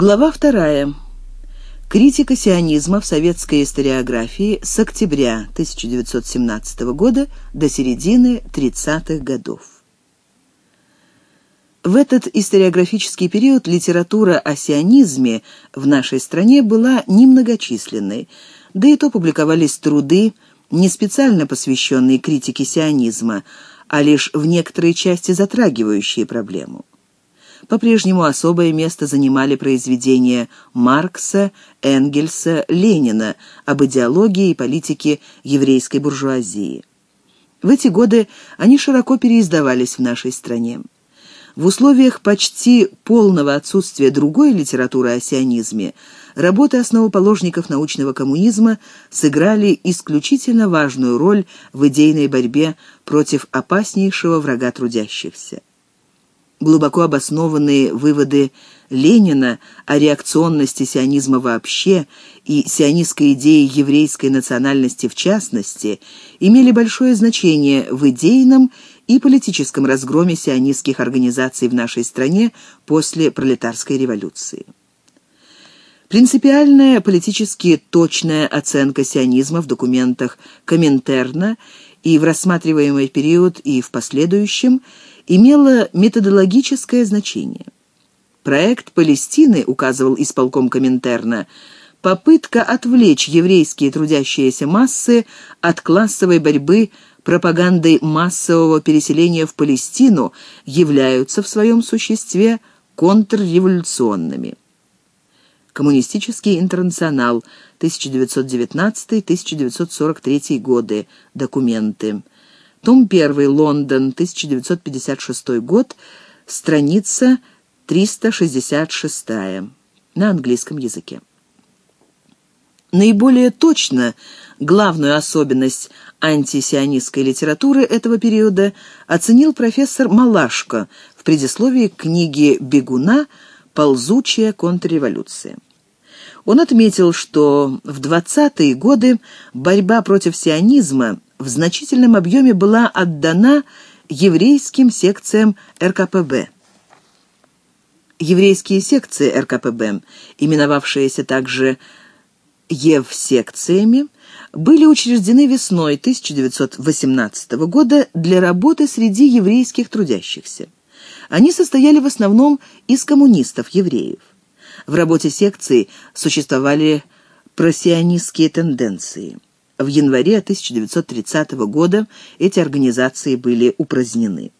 Глава вторая. Критика сионизма в советской историографии с октября 1917 года до середины 30-х годов. В этот историографический период литература о сионизме в нашей стране была немногочисленной, да и то публиковались труды, не специально посвященные критике сионизма, а лишь в некоторой части затрагивающие проблему. По-прежнему особое место занимали произведения Маркса, Энгельса, Ленина об идеологии и политике еврейской буржуазии. В эти годы они широко переиздавались в нашей стране. В условиях почти полного отсутствия другой литературы о сионизме работы основоположников научного коммунизма сыграли исключительно важную роль в идейной борьбе против опаснейшего врага трудящихся. Глубоко обоснованные выводы Ленина о реакционности сионизма вообще и сионистской идеи еврейской национальности в частности имели большое значение в идейном и политическом разгроме сионистских организаций в нашей стране после пролетарской революции. Принципиальная политически точная оценка сионизма в документах Коминтерна и в рассматриваемый период и в последующем – имело методологическое значение. Проект Палестины, указывал исполком Коминтерна, попытка отвлечь еврейские трудящиеся массы от классовой борьбы пропагандой массового переселения в Палестину являются в своем существе контрреволюционными. Коммунистический интернационал, 1919-1943 годы, документы. Том 1, Лондон, 1956 год, страница 366 на английском языке. Наиболее точно главную особенность антисионистской литературы этого периода оценил профессор Малашко в предисловии к книге Бегуна «Ползучая контрреволюция». Он отметил, что в 20-е годы борьба против сионизма в значительном объеме была отдана еврейским секциям РКПБ. Еврейские секции РКПБ, именовавшиеся также Евсекциями, были учреждены весной 1918 года для работы среди еврейских трудящихся. Они состояли в основном из коммунистов-евреев. В работе секции существовали просионистские тенденции – в январе 1930 года эти организации были упразднены.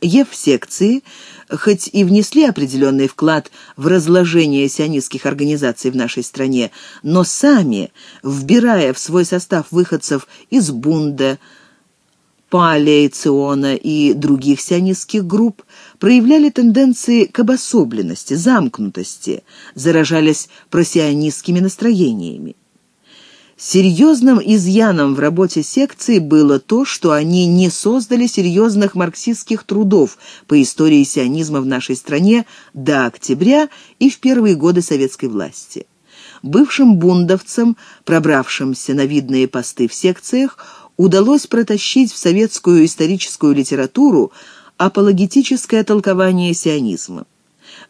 Ев-секции, хоть и внесли определенный вклад в разложение сионистских организаций в нашей стране, но сами, вбирая в свой состав выходцев из Бунда, Палия, Циона и других сионистских групп, проявляли тенденции к обособленности, замкнутости, заражались просионистскими настроениями. Серьезным изъяном в работе секции было то, что они не создали серьезных марксистских трудов по истории сионизма в нашей стране до октября и в первые годы советской власти. Бывшим бундовцам, пробравшимся на видные посты в секциях, удалось протащить в советскую историческую литературу апологетическое толкование сионизма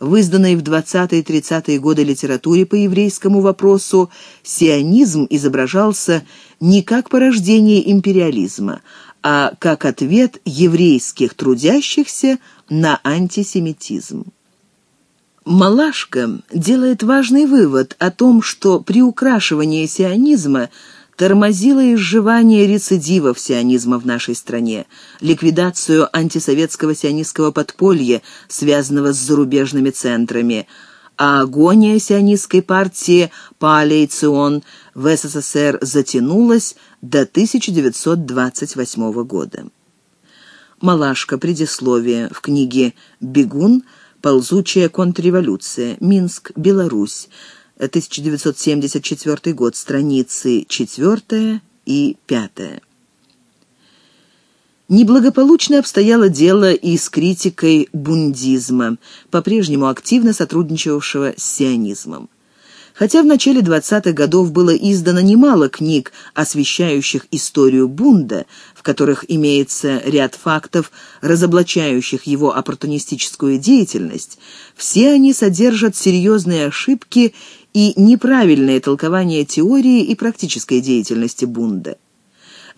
в изданной в 20-30-е годы литературе по еврейскому вопросу сионизм изображался не как порождение империализма, а как ответ еврейских трудящихся на антисемитизм. Малашка делает важный вывод о том, что приукрашивание сионизма – тормозило изживание рецидивов сионизма в нашей стране, ликвидацию антисоветского сионистского подполья, связанного с зарубежными центрами, а агония сионистской партии Палейцион в СССР затянулась до 1928 года. Малашка. Предисловие. В книге «Бегун. Ползучая контрреволюция. Минск. Беларусь. 1974 год, страницы 4 и 5. Неблагополучно обстояло дело и с критикой бундизма, по-прежнему активно сотрудничавшего с сионизмом. Хотя в начале 20-х годов было издано немало книг, освещающих историю Бунда, в которых имеется ряд фактов, разоблачающих его оппортунистическую деятельность, все они содержат серьезные ошибки и неправильное толкование теории и практической деятельности Бунда.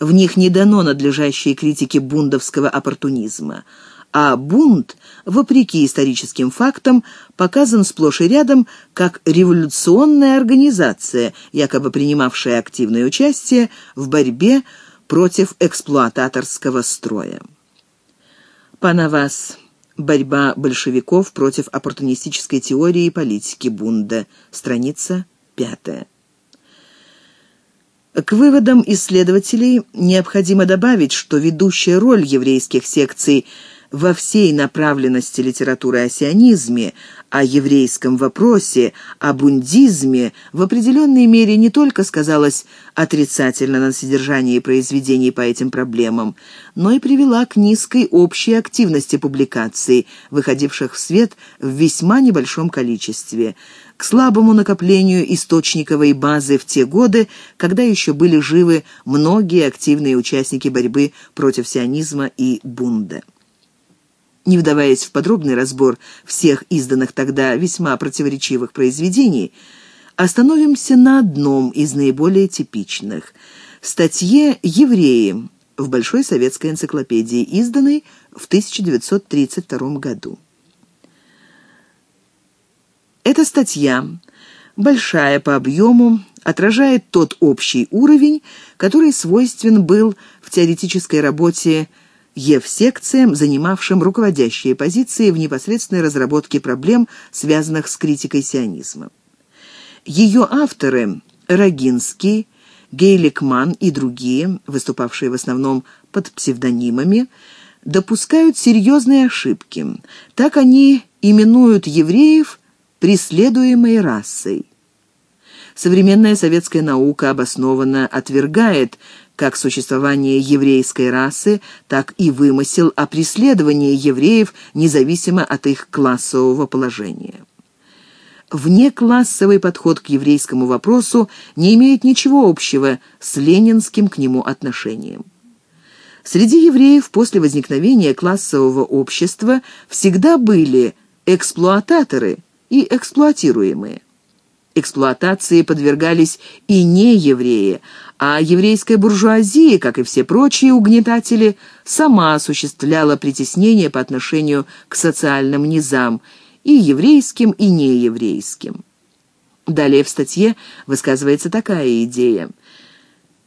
В них не дано надлежащей критики бундовского оппортунизма – а бунт, вопреки историческим фактам, показан сплошь и рядом как революционная организация, якобы принимавшая активное участие в борьбе против эксплуататорского строя. Панавас. Борьба большевиков против оппортунистической теории и политики Бунда. Страница пятая. К выводам исследователей необходимо добавить, что ведущая роль еврейских секций – во всей направленности литературы о сионизме, о еврейском вопросе, о бундизме в определенной мере не только сказалась отрицательно на содержании произведений по этим проблемам, но и привела к низкой общей активности публикаций, выходивших в свет в весьма небольшом количестве, к слабому накоплению источниковой базы в те годы, когда еще были живы многие активные участники борьбы против сионизма и бунда. Не вдаваясь в подробный разбор всех изданных тогда весьма противоречивых произведений, остановимся на одном из наиболее типичных – статье «Евреи» в Большой советской энциклопедии, изданной в 1932 году. Эта статья, большая по объему, отражает тот общий уровень, который свойствен был в теоретической работе Евсекциям, занимавшим руководящие позиции в непосредственной разработке проблем, связанных с критикой сионизма. Ее авторы – Рогинский, Гейликман и другие, выступавшие в основном под псевдонимами, допускают серьезные ошибки. Так они именуют евреев преследуемой расой. Современная советская наука обоснованно отвергает как существование еврейской расы, так и вымысел о преследовании евреев, независимо от их классового положения. Внеклассовый подход к еврейскому вопросу не имеет ничего общего с ленинским к нему отношением. Среди евреев после возникновения классового общества всегда были эксплуататоры и эксплуатируемые. Эксплуатации подвергались и не евреи, а еврейская буржуазия, как и все прочие угнетатели, сама осуществляла притеснение по отношению к социальным низам, и еврейским, и нееврейским. Далее в статье высказывается такая идея.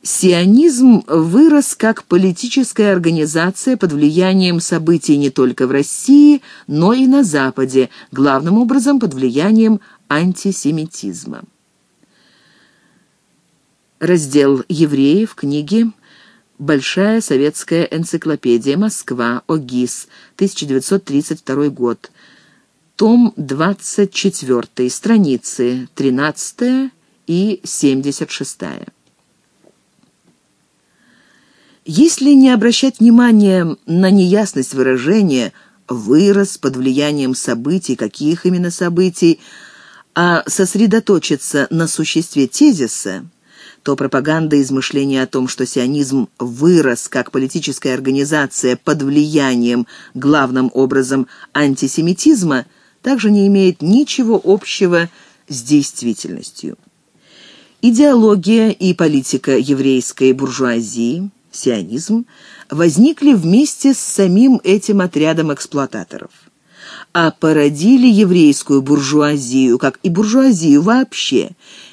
Сионизм вырос как политическая организация под влиянием событий не только в России, но и на Западе, главным образом под влиянием антисемитизма. Раздел «Евреи» в книге «Большая советская энциклопедия. Москва. ОГИС. 1932 год». Том 24, страницы 13 и 76. Если не обращать внимания на неясность выражения «вырос под влиянием событий», каких именно событий, а сосредоточиться на существе тезиса – то пропаганда измышления о том, что сионизм вырос как политическая организация под влиянием, главным образом, антисемитизма, также не имеет ничего общего с действительностью. Идеология и политика еврейской буржуазии, сионизм, возникли вместе с самим этим отрядом эксплуататоров а породили еврейскую буржуазию, как и буржуазию вообще,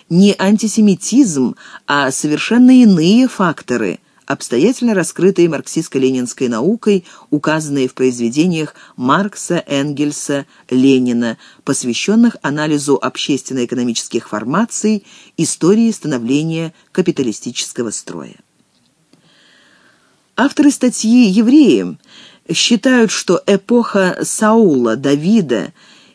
не антисемитизм, а совершенно иные факторы, обстоятельно раскрытые марксистско-ленинской наукой, указанные в произведениях Маркса, Энгельса, Ленина, посвященных анализу общественно-экономических формаций, истории становления капиталистического строя. Авторы статьи «Евреи» считают, что эпоха Саула, Давида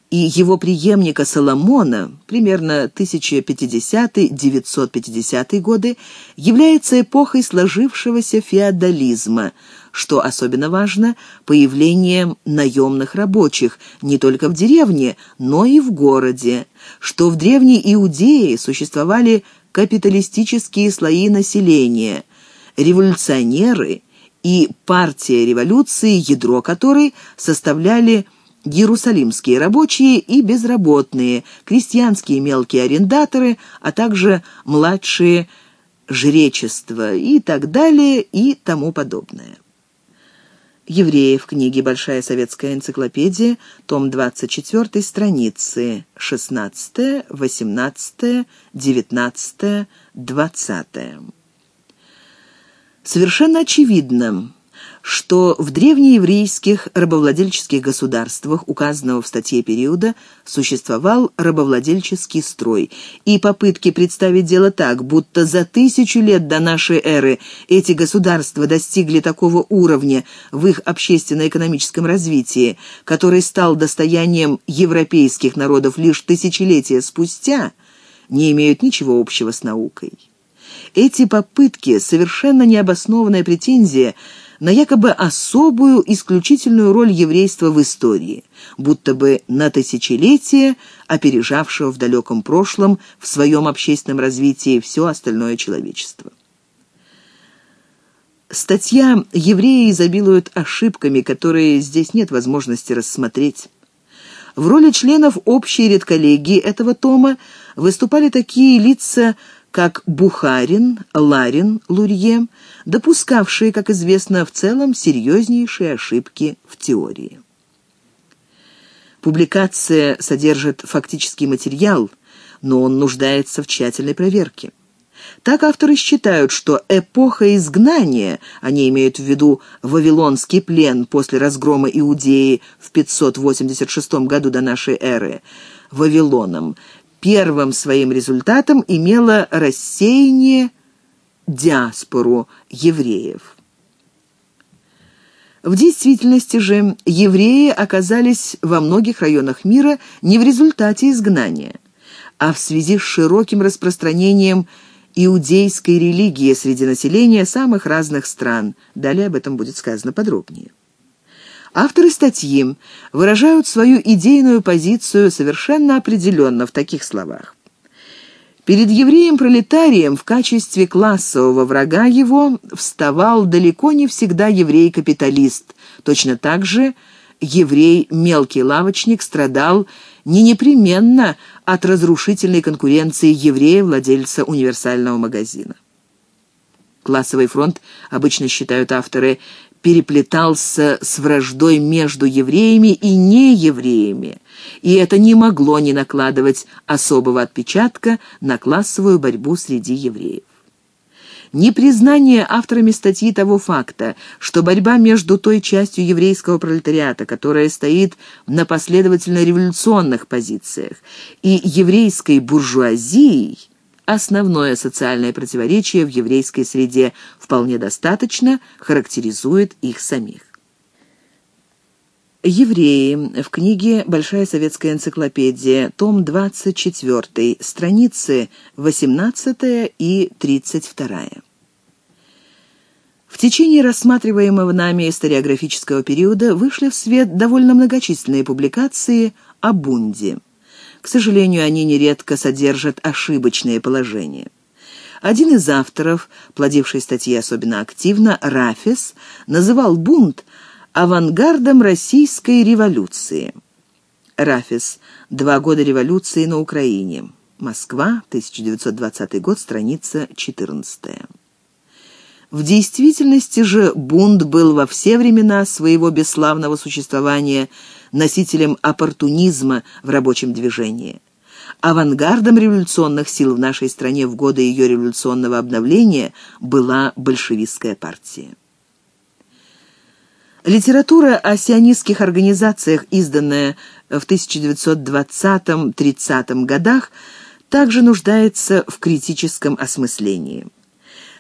и его преемника Соломона, примерно 1050-950 годы, является эпохой сложившегося феодализма, что особенно важно, появлением наемных рабочих не только в деревне, но и в городе, что в Древней Иудее существовали капиталистические слои населения, революционеры и партия революции, ядро которой составляли иерусалимские рабочие и безработные, крестьянские мелкие арендаторы, а также младшие жречества и так далее и тому подобное. Евреев. Книги «Большая советская энциклопедия», том 24, страницы 16, 18, 19, 20. Совершенно очевидно, что в древнееврейских рабовладельческих государствах, указанного в статье периода, существовал рабовладельческий строй, и попытки представить дело так, будто за тысячу лет до нашей эры эти государства достигли такого уровня в их общественно-экономическом развитии, который стал достоянием европейских народов лишь тысячелетия спустя, не имеют ничего общего с наукой. Эти попытки, совершенно необоснованная претензия – на якобы особую исключительную роль еврейства в истории, будто бы на тысячелетие опережавшего в далеком прошлом в своем общественном развитии все остальное человечество. Статья «Евреи изобилуют ошибками, которые здесь нет возможности рассмотреть». В роли членов общей редколлегии этого тома выступали такие лица, как Бухарин, Ларин, Лурье, допускавшие, как известно, в целом серьезнейшие ошибки в теории. Публикация содержит фактический материал, но он нуждается в тщательной проверке. Так авторы считают, что эпоха изгнания, они имеют в виду Вавилонский плен после разгрома Иудеи в 586 году до нашей эры, Вавилоном, первым своим результатом имело рассеяние диаспору евреев. В действительности же евреи оказались во многих районах мира не в результате изгнания, а в связи с широким распространением иудейской религии среди населения самых разных стран. Далее об этом будет сказано подробнее. Авторы статьи выражают свою идейную позицию совершенно определенно в таких словах. Перед евреем-пролетарием в качестве классового врага его вставал далеко не всегда еврей-капиталист. Точно так же еврей-мелкий лавочник страдал не непременно от разрушительной конкуренции еврея-владельца универсального магазина. Классовый фронт обычно считают авторы переплетался с враждой между евреями и неевреями, и это не могло не накладывать особого отпечатка на классовую борьбу среди евреев. Непризнание авторами статьи того факта, что борьба между той частью еврейского пролетариата, которая стоит на последовательно революционных позициях, и еврейской буржуазией – основное социальное противоречие в еврейской среде вполне достаточно характеризует их самих. Евреи. В книге «Большая советская энциклопедия», том 24, страницы 18 и 32. В течение рассматриваемого нами историографического периода вышли в свет довольно многочисленные публикации о Бунде. К сожалению, они нередко содержат ошибочные положения. Один из авторов, плодивший статьи особенно активно, Рафис, называл бунт авангардом российской революции. Рафис. Два года революции на Украине. Москва, 1920 год, страница 14. В действительности же бунт был во все времена своего бесславного существования носителем оппортунизма в рабочем движении. Авангардом революционных сил в нашей стране в годы ее революционного обновления была большевистская партия. Литература о сионистских организациях, изданная в 1920-30 годах, также нуждается в критическом осмыслении.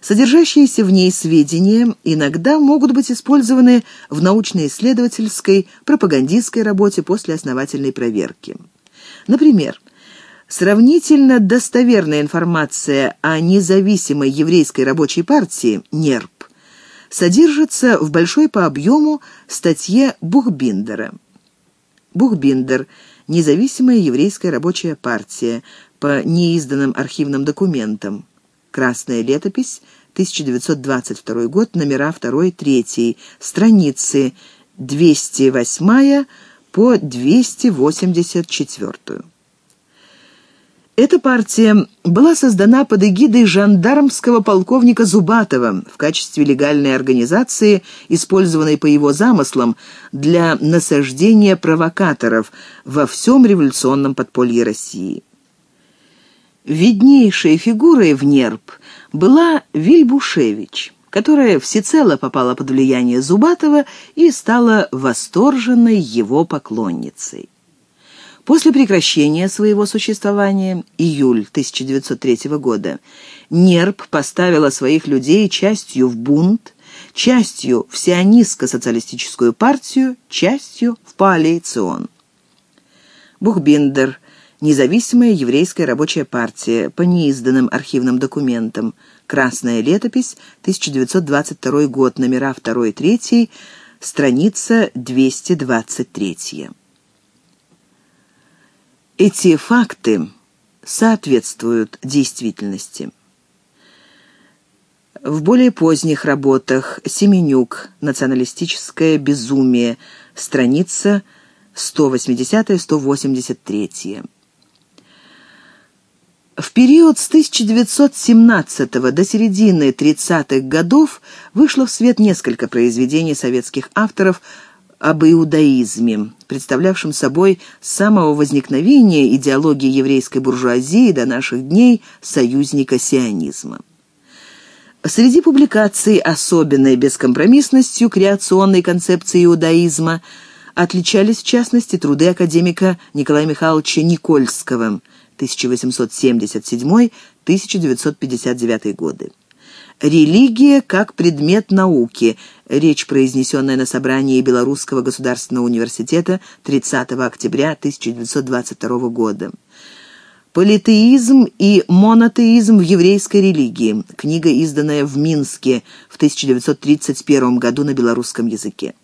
Содержащиеся в ней сведения иногда могут быть использованы в научно-исследовательской, пропагандистской работе после основательной проверки. Например, сравнительно достоверная информация о независимой еврейской рабочей партии НЕРП содержится в большой по объему статье Бухбиндера. Бухбиндер – Независимая еврейская рабочая партия по неизданным архивным документам. Красная летопись, 1922 год, номера 2-3, страницы 208 по 284. Эта партия была создана под эгидой жандармского полковника Зубатова в качестве легальной организации, использованной по его замыслам для насаждения провокаторов во всем революционном подполье России. Виднейшей фигурой в НЕРП была Вильбушевич, которая всецело попала под влияние Зубатова и стала восторженной его поклонницей. После прекращения своего существования, июль 1903 года, НЕРП поставила своих людей частью в бунт, частью в сионистско-социалистическую партию, частью в коалицион. Бухбиндер, независимая еврейская рабочая партия, по неизданным архивным документам, Красная летопись, 1922 год, номера 2-3, страница 223. Эти факты соответствуют действительности. В более поздних работах Семенюк «Националистическое безумие», страница 180-183. В период с 1917 до середины 30-х годов вышло в свет несколько произведений советских авторов об иудаизме, представлявшем собой с самого возникновения идеологии еврейской буржуазии до наших дней союзника сионизма. Среди публикаций особенной бескомпромиссностью креационной концепции иудаизма отличались в частности труды академика Николая Михайловича Никольского 1877-1959 годы. «Религия как предмет науки», речь, произнесенная на собрании Белорусского государственного университета 30 октября 1922 года. «Политеизм и монотеизм в еврейской религии», книга, изданная в Минске в 1931 году на белорусском языке.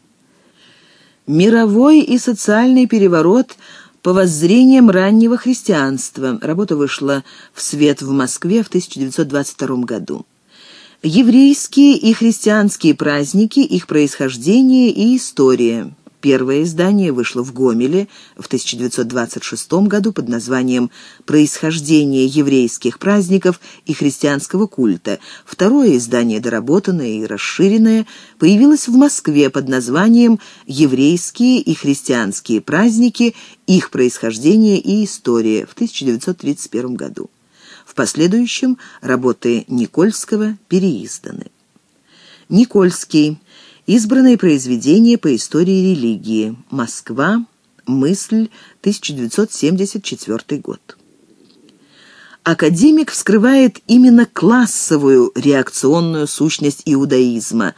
«Мировой и социальный переворот по воззрениям раннего христианства», работа вышла в свет в Москве в 1922 году еврейские и христианские праздники, их происхождение и история. Первое издание вышло в Гомеле в 1926 году под названием «Происхождение еврейских праздников и христианского культа». Второе издание, доработанное и расширенное, появилось в Москве под названием «Еврейские и христианские праздники, их происхождение и история» в 1931 году последующем работы Никольского переизданы. Никольский. Избранные произведения по истории религии. Москва. Мысль. 1974 год. Академик вскрывает именно классовую реакционную сущность иудаизма,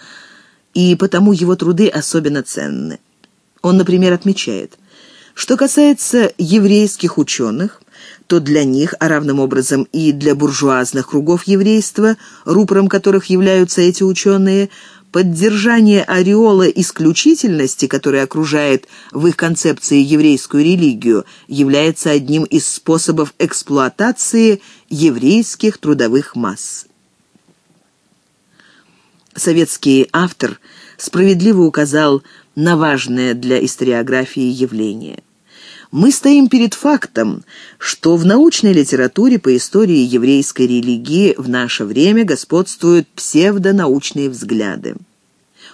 и потому его труды особенно ценны. Он, например, отмечает, что касается еврейских ученых, то для них, а равным образом и для буржуазных кругов еврейства, рупором которых являются эти ученые, поддержание ореола исключительности, который окружает в их концепции еврейскую религию, является одним из способов эксплуатации еврейских трудовых масс. Советский автор справедливо указал на важное для историографии явление – мы стоим перед фактом, что в научной литературе по истории еврейской религии в наше время господствуют псевдонаучные взгляды.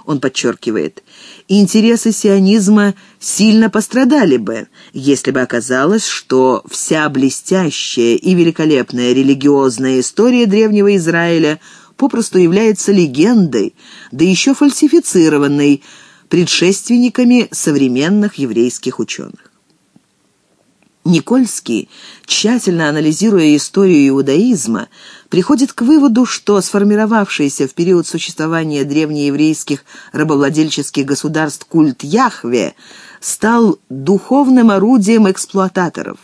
Он подчеркивает, интересы сионизма сильно пострадали бы, если бы оказалось, что вся блестящая и великолепная религиозная история Древнего Израиля попросту является легендой, да еще фальсифицированной предшественниками современных еврейских ученых. Никольский, тщательно анализируя историю иудаизма, приходит к выводу, что сформировавшийся в период существования древнееврейских рабовладельческих государств культ Яхве стал духовным орудием эксплуататоров,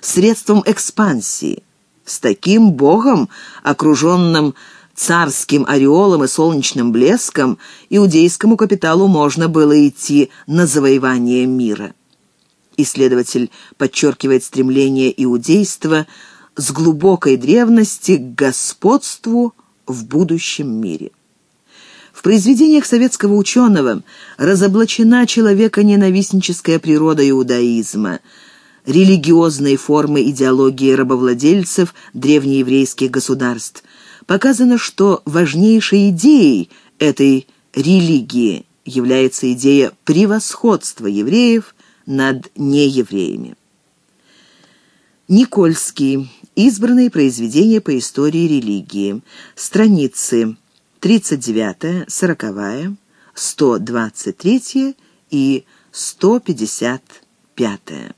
средством экспансии. С таким богом, окруженным царским ореолом и солнечным блеском, иудейскому капиталу можно было идти на завоевание мира. Исследователь подчеркивает стремление иудейства с глубокой древности к господству в будущем мире. В произведениях советского ученого разоблачена человеконенавистническая природа иудаизма, религиозные формы идеологии рабовладельцев древнееврейских государств. Показано, что важнейшей идеей этой религии является идея превосходства евреев над неевреями. Никольский. Избранные произведения по истории религии. Страницы 39, 40, 123 и 155.